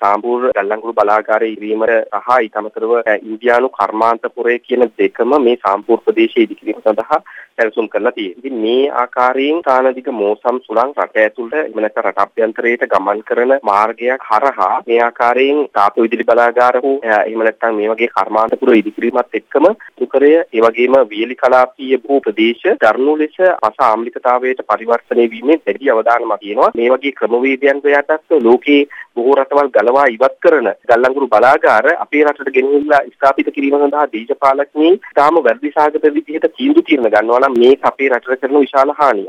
සාම්පූර් ගල්ලංගුරු බලාගාරය ඉරීමට සහ ඊට අමතරව ඉන්දියානු කර්මාන්තපුරය කියන දෙකම මේ සාම්පූර් ප්‍රදේශයේ ඉදිකිරීම සඳහා සැලසුම් කරලා තියෙනවා. ඉතින් මේ ආකාරයෙන් සානදික මෝසම් සුළං රට ඇතුළට එහෙම නැත්නම් රට අභ්‍යන්තරයට ගමන් කරන මාර්ගයක් හරහා මේ ආකාරයෙන් තාප විදුලි බලාගාර හෝ එහෙම නැත්නම් මේ වගේ කර්මාන්තපුර ඉදිකිරීමත් එක්කම දුකරය ඒ වගේම වියලි කලාපීය භූ ප්‍රදේශ දරුණු ලෙස අස ආම්ලිකතාවයට පරිවර්තනය වීමේ දැඩි අවධානමක් තියෙනවා. මේ වගේ ක්‍රමවේදයන් යටත් ලෝකයේ බොහෝ රටවල් ගලවා ඉවත් කරන ගල්ලංගුරු බලාගාර අපේ රටට ගෙනහිල්ලා ස්ථාපිත කිරීම සඳහා දේශපාලකයන් තාම වැඩි සාගත විදිහට තීන්දුව తీරන ගන්නවා නම් මේක අපේ රටට කරන විශාල හානියක්.